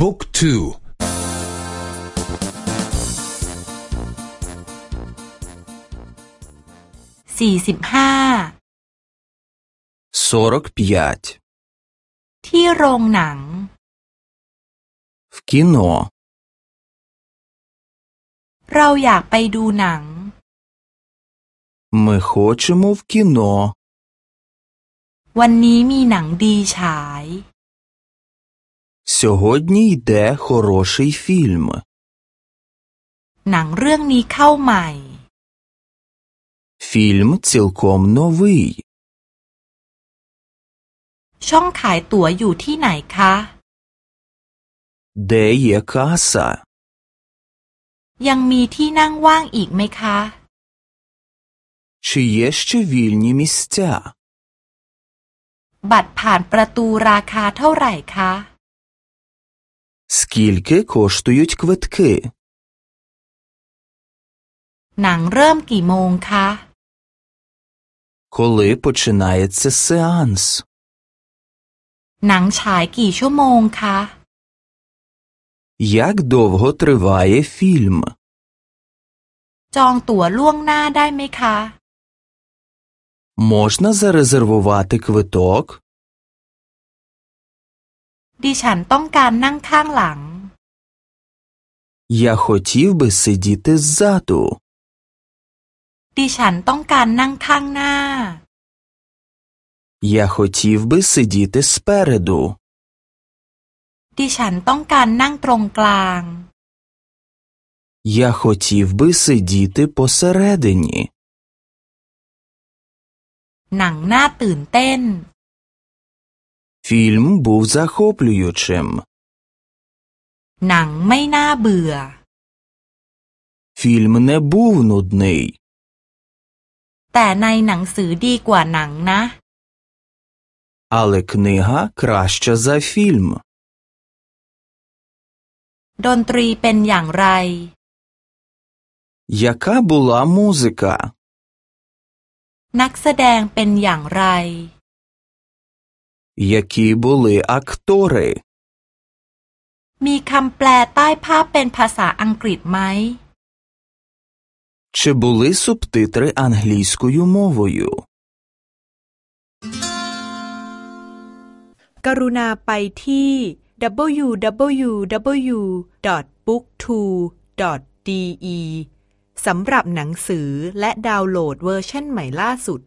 บุ๊กทูสี่สิบห้าที่โรงหนัง в кіно เราอยากไปดูหนัง Ми хочемо в кіно วันนี้มีหนังดีฉาย Сьогодні йде хороший фільм หนังเรื่องนี้เข้าใหม่ Фільм цілком новий ช่องขายตั๋วอยู่ที่ไหนคะ Де є каса ยังมีที่นั่งว่างอีกไหมคะ Чи є ще вільні місця บัตรผ่านประตูราคาเท่าไหร่คะ Скільки коштують квитки หนังเริ่มกี่โมงคะ Коли починається сеанс หนังฉายกี่ชั่วโมงคะ Як довго триває фільм จองตั๋วล่วงหน้าได้ไหมคะ Можна зарезервувати квиток ดิฉันต้องการนั่งข้างหลัง Я хотів би сидіти ззаду ดิฉันต้องการนั่งข้างหน้า Я хотів би сидіти спереду ดิฉันต้องการนั่งตรงกลาง Я хотів би сидіти посередині หนังน่าตื่นเต้น Фільм був захоплюючим หนังไม่น่าเบื่อ Фільм не був нудний แต่ในหนังสือดีกว่าหนังนะ Але книга краща за фільм ดนตรีเป็นอย่างไร Яка була музика นักแสดงเป็นอย่างไร Які були актори มีคำแปลใต้ภาพเป็นภาษาอังกฤษไหม Чи були субтитри англійською мовою กรุณาไปที่ www.booktwo.de สำหรับหนังสือและดาวน์โหลดเวอร์ชันใหม่ล่าสุด